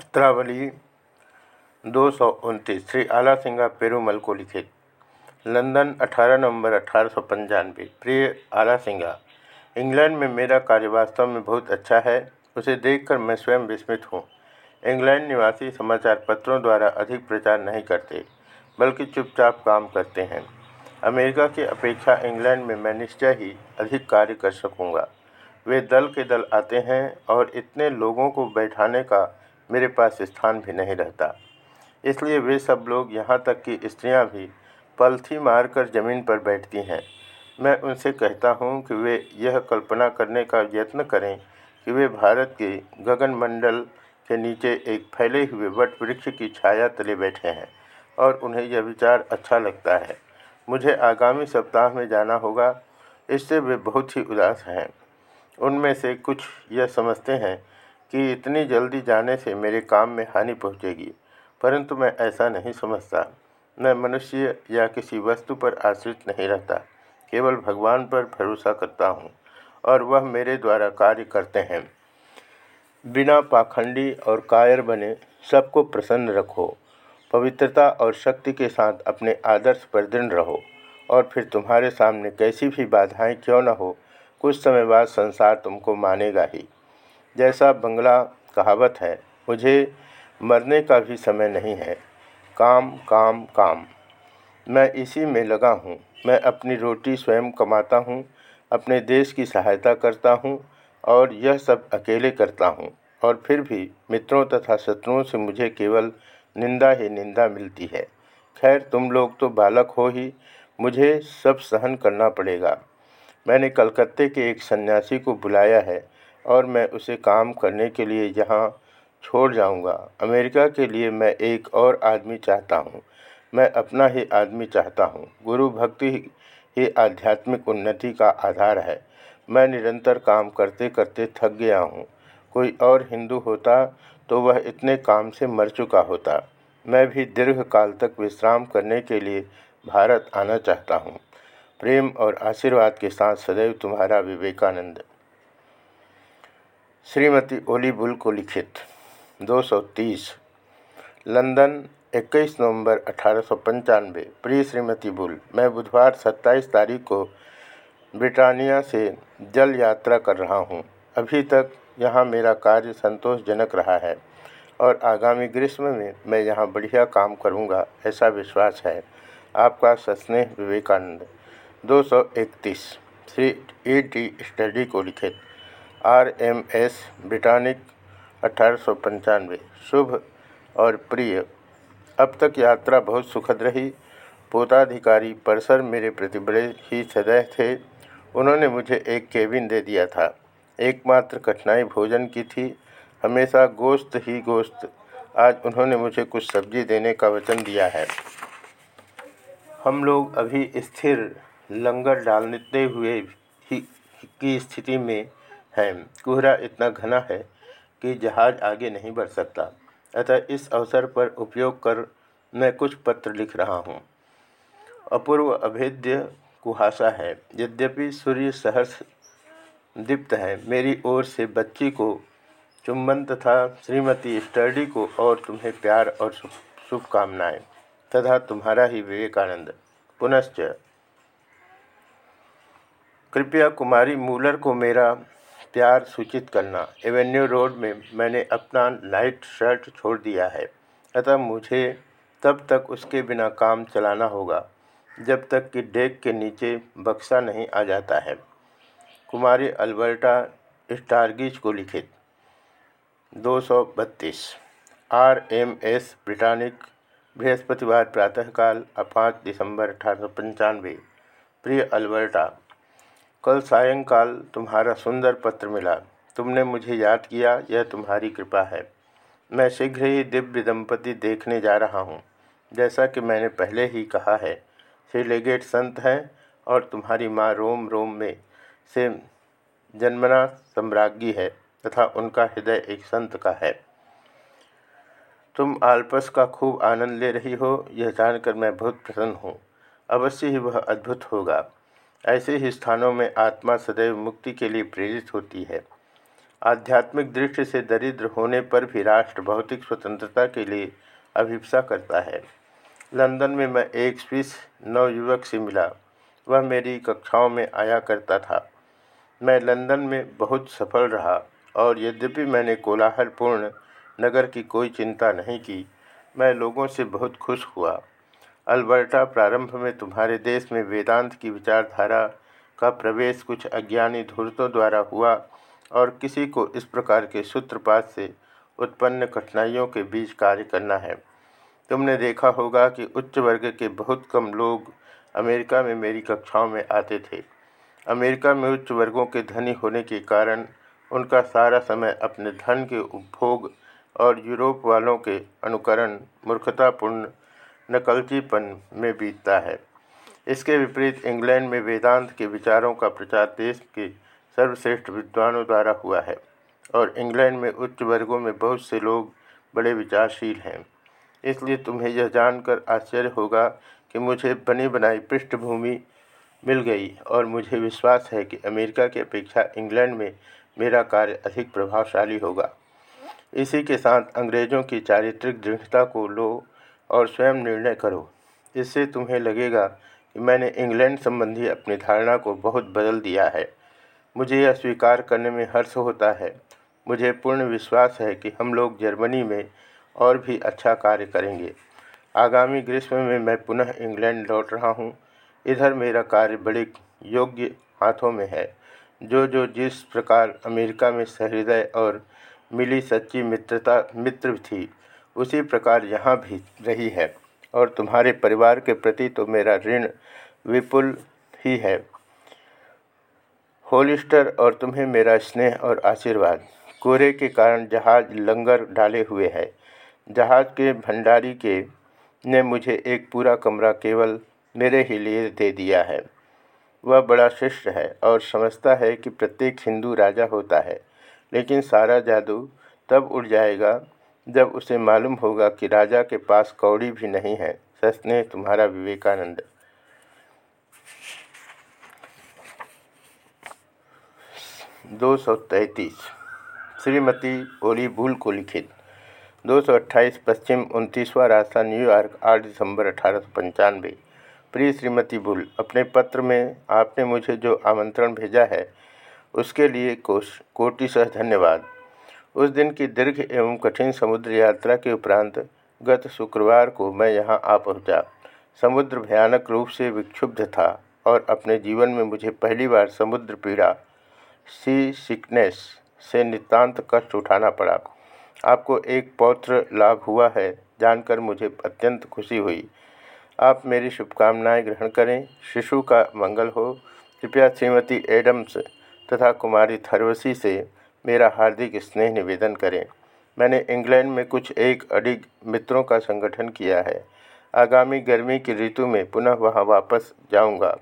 पत्रावली दो सौ उनतीस, श्री आला सिंगा पेरूमल को लिखित लंदन 18 नवंबर, अठारह सौ पंचानवे। प्रिय आला सिंगा, इंग्लैंड में मेरा कार्य वास्तव में बहुत अच्छा है, उसे देखकर मैं स्वयं विस्मित हूँ। इंग्लैंड निवासी समाचार पत्रों द्वारा अधिक प्रचार नहीं करते, बल्कि चुपचाप काम करते हैं। अमेरिका की अपेक्षा इंग्लैंड में मैं निश्चय ही अधिक कार्य कर सकूँगा। वे दल के दल आते हैं और इतने लोगों को बैठाने का मेरे पास स्थान भी नहीं रहता। इसलिए वे सब लोग यहाँ तक कि स्त्रियाँ भी पलथी मारकर ज़मीन पर बैठती हैं। मैं उनसे कहता हूँ कि वे यह कल्पना करने का यत्न करें कि वे भारत के गगनमंडल के नीचे एक फैले हुए वट वृक्ष की छाया तले बैठे हैं और उन्हें यह विचार अच्छा लगता है। मुझे आगामी सप्ताह में जाना होगा। इससे वे बहुत ही उदास हैं। उनमें से कुछ यह समझते हैं कि इतनी जल्दी जाने से मेरे काम में हानि पहुँचेगी। परंतु मैं ऐसा नहीं समझता। मैं मनुष्य या किसी वस्तु पर आश्रित नहीं रहता। केवल भगवान पर भरोसा करता हूँ और वह मेरे द्वारा कार्य करते हैं। बिना पाखंडी और कायर बने सबको प्रसन्न रखो। पवित्रता और शक्ति के साथ अपने आदर्श पर दृढ़ रहो। और फिर तुम्हारे सामने कैसी भी बाधाएँ क्यों न हो, कुछ समय बाद संसार तुमको मानेगा ही। जैसा बंगला कहावत है, मुझे मरने का भी समय नहीं है। काम काम काम। मैं इसी में लगा हूँ। मैं अपनी रोटी स्वयं कमाता हूँ, अपने देश की सहायता करता हूँ और यह सब अकेले करता हूँ। और फिर भी मित्रों तथा शत्रुओं से मुझे केवल निंदा ही निंदा मिलती है। खैर, तुम लोग तो बालक हो ही, मुझे सब सहन करना पड़ेगा। मैंने कलकत्ते के एक सन्यासी को बुलाया है। और मैं उसे काम करने के लिए यहाँ छोड़ जाऊँगा। अमेरिका के लिए मैं एक और आदमी चाहता हूँ। मैं अपना ही आदमी चाहता हूँ। गुरु भक्ति ही आध्यात्मिक उन्नति का आधार है। मैं निरंतर काम करते करते थक गया हूँ। कोई और हिंदू होता तो वह इतने काम से मर चुका होता। मैं भी दीर्घ काल तक विश्राम करने के लिए भारत आना चाहता हूँ। प्रेम और आशीर्वाद के साथ सदैव तुम्हारा विवेकानंद। श्रीमती ओली बुल को लिखित 230 लंदन 21 नवंबर अठारह सौ पंचानवे। प्रिय श्रीमती बुल, मैं बुधवार 27 तारीख को ब्रिटानिया से जल यात्रा कर रहा हूँ। अभी तक यहाँ मेरा कार्य संतोषजनक रहा है और आगामी ग्रीष्म में मैं यहाँ बढ़िया काम करूँगा, ऐसा विश्वास है। आपका सस्नेह Vivekananda 231 Shri E T study को लिखित आर एम एस ब्रिटानिक अठारह सौ पंचानवे। शुभ और प्रिय। अब तक यात्रा बहुत सुखद रही। पोताधिकारी परसर मेरे प्रति बड़े ही सदैव थे। उन्होंने मुझे एक केबिन दे दिया था। एकमात्र कठिनाई भोजन की थी। हमेशा गोश्त ही गोश्त। आज उन्होंने मुझे कुछ सब्ज़ी देने का वचन दिया है। हम लोग अभी स्थिर लंगर डालते हुए ही की स्थिति में है। कोहरा इतना घना है कि जहाज़ आगे नहीं बढ़ सकता। अतः इस अवसर पर उपयोग कर मैं कुछ पत्र लिख रहा हूँ। अपूर्व अभेद्य कुहासा है। यद्यपि सूर्य सहर्ष दीप्त है, मेरी ओर से बच्ची को चुम्बन तथा श्रीमती स्टर्डी को और तुम्हें प्यार और शुभकामनाएँ। तथा तुम्हारा ही विवेकानंद। पुनश्च, कृपया कुमारी मूलर को मेरा प्यार सूचित करना। एवेन्यू रोड में मैंने अपना लाइट शर्ट छोड़ दिया है। अतः मुझे तब तक उसके बिना काम चलाना होगा, जब तक कि डेक के नीचे बक्सा नहीं आ जाता है। कुमारी अल्बर्टा स्टारगिज को लिखित। दो सौ बत्तीस। आर एम एस ब्रिटानिक बृहस्पतिवार प्रातःकाल पाँच दिसंबर अठारह सौ पंचानवे। प्रिय अल्बर्टा कल सायंकाल तुम्हारा सुंदर पत्र मिला। तुमने मुझे याद किया, यह तुम्हारी कृपा है। मैं शीघ्र ही दिव्य दंपति देखने जा रहा हूँ। जैसा कि मैंने पहले ही कहा है, श्री लेगेट संत हैं और तुम्हारी माँ रोम रोम में से जन्मना सम्राज्ञी है तथा उनका हृदय एक संत का है। तुम आल्पस का खूब आनंद ले रही हो, यह जानकर मैं बहुत प्रसन्न हूँ। अवश्य ही वह अद्भुत होगा। ऐसे ही स्थानों में आत्मा सदैव मुक्ति के लिए प्रेरित होती है। आध्यात्मिक दृष्टि से दरिद्र होने पर भी राष्ट्र भौतिक स्वतंत्रता के लिए अभिप्सा करता है। लंदन में मैं एक स्विस नवयुवक से मिला। वह मेरी कक्षाओं में आया करता था। मैं लंदन में बहुत सफल रहा और यद्यपि मैंने कोलाहलपूर्ण नगर की कोई चिंता नहीं की, मैं लोगों से बहुत खुश हुआ। अल्बर्टा, प्रारंभ में तुम्हारे देश में वेदांत की विचारधारा का प्रवेश कुछ अज्ञानी धूर्तों द्वारा हुआ और किसी को इस प्रकार के सूत्रपात से उत्पन्न कठिनाइयों के बीच कार्य करना है। तुमने देखा होगा कि उच्च वर्ग के बहुत कम लोग अमेरिका में मेरी कक्षाओं में आते थे। अमेरिका में उच्च वर्गों के धनी होने के कारण उनका सारा समय अपने धन के उपभोग और यूरोप वालों के अनुकरण मूर्खतापूर्ण नकलचीपन में बीतता है। इसके विपरीत इंग्लैंड में वेदांत के विचारों का प्रचार देश के सर्वश्रेष्ठ विद्वानों द्वारा हुआ है और इंग्लैंड में उच्च वर्गों में बहुत से लोग बड़े विचारशील हैं। इसलिए तुम्हें यह जानकर आश्चर्य होगा कि मुझे बनी बनाई पृष्ठभूमि मिल गई और मुझे विश्वास है कि अमेरिका की अपेक्षा इंग्लैंड में मेरा कार्य अधिक प्रभावशाली होगा। इसी के साथ अंग्रेज़ों की चारित्रिक दृढ़ता को लो और स्वयं निर्णय करो। इससे तुम्हें लगेगा कि मैंने इंग्लैंड संबंधी अपनी धारणा को बहुत बदल दिया है। मुझे यह स्वीकार करने में हर्ष होता है। मुझे पूर्ण विश्वास है कि हम लोग जर्मनी में और भी अच्छा कार्य करेंगे। आगामी ग्रीष्म में मैं पुनः इंग्लैंड लौट रहा हूँ। इधर मेरा कार्य बड़े योग्य हाथों में है। जो जो जिस प्रकार अमेरिका में सहृदय और मिली सच्ची मित्रता, मित्र थी उसी प्रकार यहाँ भी रही है। और तुम्हारे परिवार के प्रति तो मेरा ऋण विपुल ही है। होलिस्टर और तुम्हें मेरा स्नेह और आशीर्वाद। कोरे के कारण जहाज़ लंगर डाले हुए है। जहाज़ के भंडारी के ने मुझे एक पूरा कमरा केवल मेरे ही लिए दे दिया है। वह बड़ा शिष्य है और समझता है कि प्रत्येक हिंदू राजा होता है। लेकिन सारा जादू तब उड़ जाएगा जब उसे मालूम होगा कि राजा के पास कौड़ी भी नहीं है सस्ने तुम्हारा विवेकानंद। दो सौ तैंतीस, श्रीमती ओली भूल को लिखित। दो सौ अट्ठाईस, पश्चिम उनतीसवां रास्ता न्यूयॉर्क आठ दिसंबर अठारह सौ पंचानवे। प्रिय श्रीमती बुल, अपने पत्र में आपने मुझे जो आमंत्रण भेजा है, उसके लिए कोश कोटिशह धन्यवाद। उस दिन की दीर्घ एवं कठिन समुद्र यात्रा के उपरांत गत शुक्रवार को मैं यहाँ आ पहुँचा। समुद्र भयानक रूप से विक्षुब्ध था और अपने जीवन में मुझे पहली बार समुद्र पीड़ा सी सिकनेस से नितांत कष्ट उठाना पड़ा। आपको एक पौत्र लाभ हुआ है जानकर मुझे अत्यंत खुशी हुई। आप मेरी शुभकामनाएँ ग्रहण करें। शिशु का मंगल हो। कृपया श्रीमती एडम्स तथा कुमारी थर्वसी से मेरा हार्दिक स्नेह निवेदन करें। मैंने इंग्लैंड में कुछ एक अडिग मित्रों का संगठन किया है। आगामी गर्मी की ऋतु में पुनः वहाँ वापस जाऊँगा।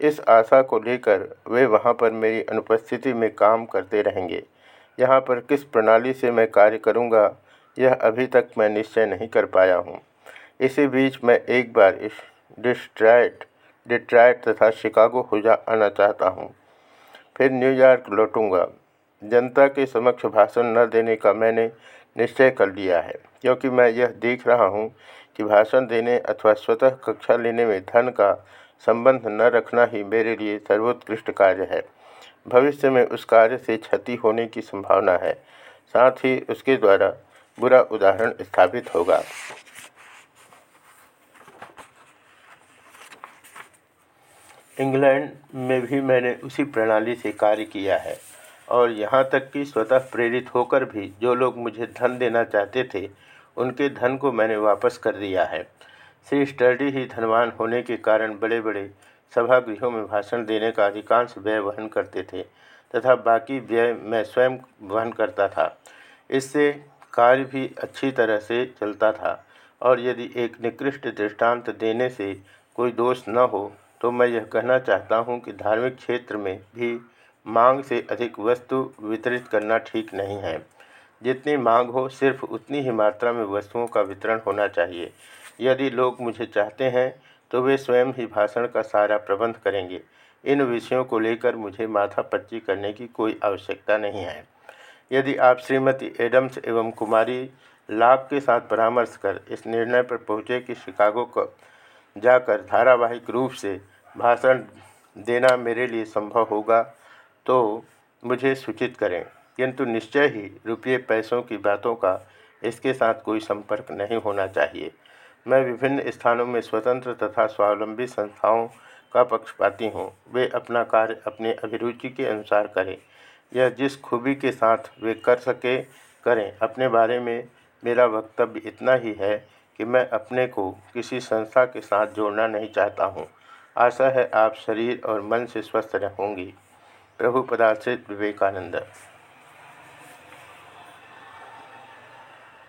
इस आशा को लेकर वे वहाँ पर मेरी अनुपस्थिति में काम करते रहेंगे। यहाँ पर किस प्रणाली से मैं कार्य करूँगा, यह अभी तक मैं निश्चय नहीं कर पाया हूँ। इसी बीच मैं एक बार इस डिस्ट्राइट डिट्राइट तथा शिकागो हो जा, आना चाहता हूँ। फिर न्यूयॉर्क लौटूँगा। जनता के समक्ष भाषण न देने का मैंने निश्चय कर लिया है, क्योंकि मैं यह देख रहा हूँ कि भाषण देने अथवा स्वतः कक्षा लेने में धन का संबंध न रखना ही मेरे लिए सर्वोत्कृष्ट कार्य है। भविष्य में उस कार्य से क्षति होने की संभावना है। साथ ही उसके द्वारा बुरा उदाहरण स्थापित होगा। इंग्लैंड में भी मैंने उसी प्रणाली से कार्य किया है। और यहाँ तक कि स्वतः प्रेरित होकर भी जो लोग मुझे धन देना चाहते थे, उनके धन को मैंने वापस कर दिया है। श्री स्टडी ही धनवान होने के कारण बड़े बड़े सभागृहों में भाषण देने का अधिकांश व्यय वहन करते थे, तथा बाकी व्यय मैं स्वयं वहन करता था। इससे कार्य भी अच्छी तरह से चलता था, और यदि एक निकृष्ट दृष्टांत देने से कोई दोष न हो तो मैं यह कहना चाहता हूँ कि धार्मिक क्षेत्र में भी मांग से अधिक वस्तु वितरित करना ठीक नहीं है। जितनी मांग हो, सिर्फ़ उतनी ही मात्रा में वस्तुओं का वितरण होना चाहिए। यदि लोग मुझे चाहते हैं तो वे स्वयं ही भाषण का सारा प्रबंध करेंगे। इन विषयों को लेकर मुझे माथा पच्ची करने की कोई आवश्यकता नहीं है। यदि आप श्रीमती एडम्स एवं कुमारी लाभ के साथ परामर्श कर इस निर्णय पर पहुँचे कि शिकागो को जाकर धारावाहिक रूप से भाषण देना मेरे लिए संभव होगा तो मुझे सूचित करें, किंतु निश्चय ही रुपये पैसों की बातों का इसके साथ कोई संपर्क नहीं होना चाहिए। मैं विभिन्न स्थानों में स्वतंत्र तथा स्वावलंबी संस्थाओं का पक्षपाती हूँ। वे अपना कार्य अपने अभिरुचि के अनुसार करें। यह जिस खूबी के साथ वे कर सके, करें। अपने बारे में मेरा वक्तव्य इतना ही है कि मैं अपने को किसी संस्था के साथ जोड़ना नहीं चाहता हूँ। आशा है आप शरीर और मन से स्वस्थ होंगी प्रभु विवेकानंद।